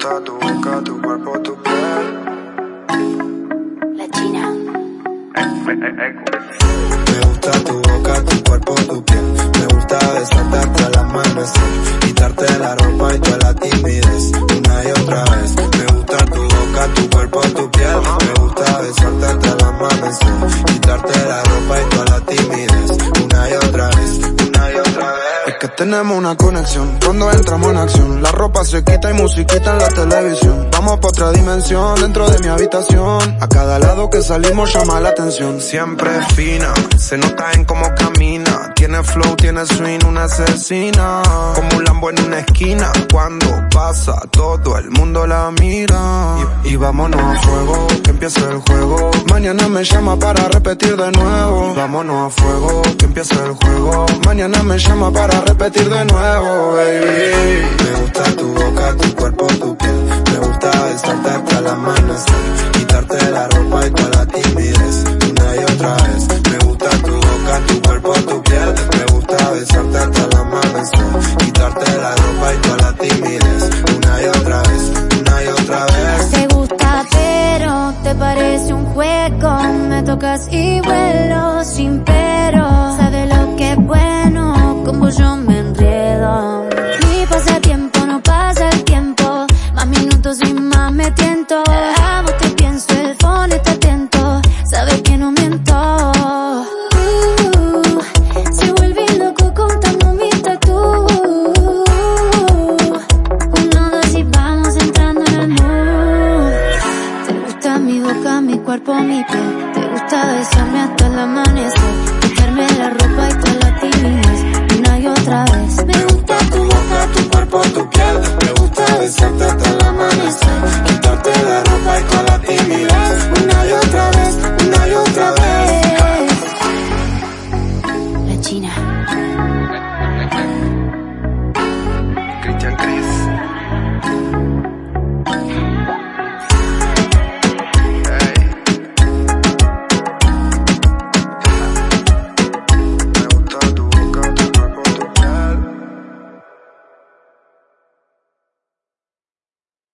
gusta tu boca, tu cuerpo, tu piel. La China. Me gusta tu boca, tu cuerpo, tu piel. Me gusta besarte hasta el amanecer. Quitarte la ropa y toda la timidez. Una y otra vez. Me gusta tu boca, tu cuerpo, tu piel. Me gusta besarte hasta el amanecer. Quitarte la ropa que tenemos una conexión cuando entramos en acción. La ropa se quita y musiquita en la televisión. Vamos pa' otra dimensión dentro de mi habitación. A cada lado que salimos llama la atención. Siempre fina, se nota en cómo camina. Flow, tiene swing, una asesina. Como un Lambo en una esquina. Cuando pasa, todo el mundo la mira. Y, vámonos a fuego, que empiece el juego. Mañana me llama para repetir de nuevo. Vámonos a fuego, que empiece el juego. Mañana me llama para repetir de nuevo, baby. Toda la timidez. Una y otra vez. Una y otra vez. Te gusta pero te parece un juego. Me tocas y vuelo sin pero. mi cuerpo, mi piel. Te gusta besarme hasta la mano